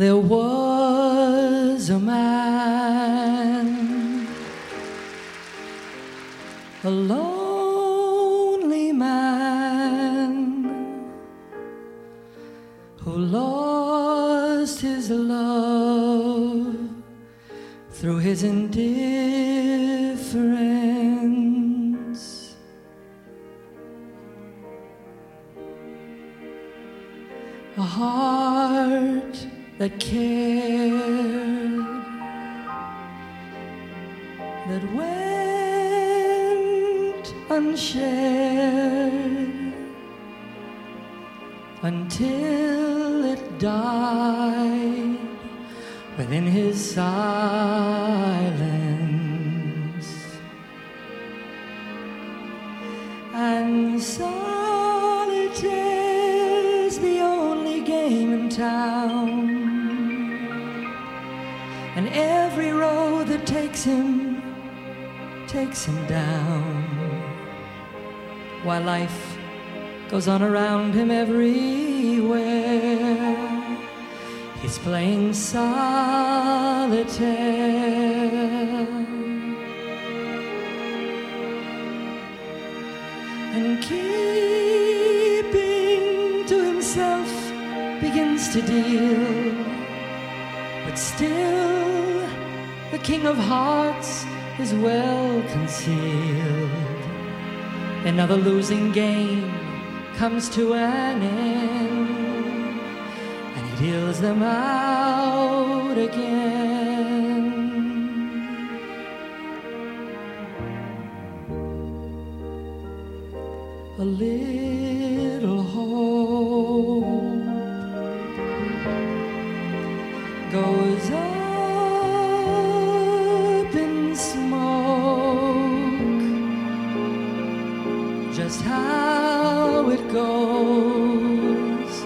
There was a man, a lonely man, who lost his love through his indifference. A heart that cared, that went unshared until it died within his silence. And solitaire's the only game in town. And every road that takes him takes him down. While life goes on around him everywhere. He's playing solitaire. And keeping to himself begins to deal. But still, the King of Hearts is well concealed. Another losing game comes to an end, and he deals them out again. A little hope goes up in smoke. Just how it goes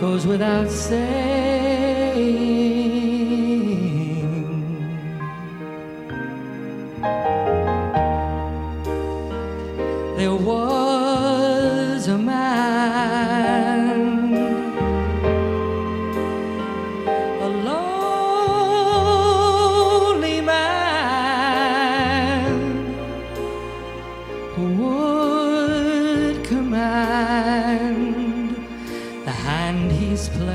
goes without saying. There was would command the hand he's playing.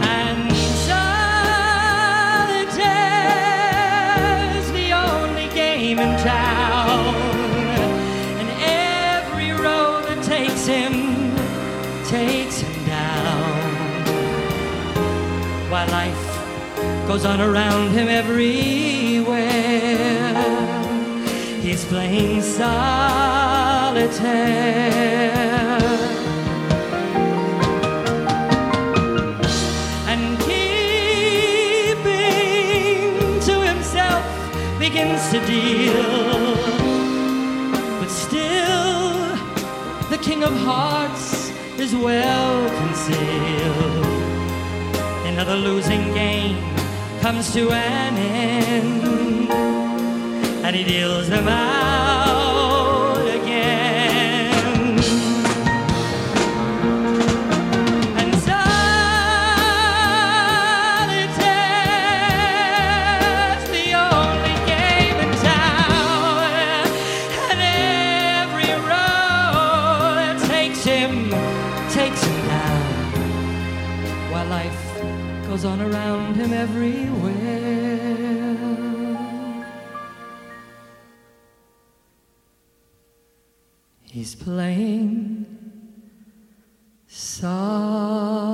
And solitaire's the only game in town. And every road that takes him takes him down. While life goes on around him everywhere, he's playing solitaire. and keeping to himself begins to deal. But still, the King of Hearts is well concealed. Another losing game comes to an end, and he deals them out again. And solitaire's the only game in town, and every road takes him takes him down, while life goes on around him everywhere. He's playing solitaire.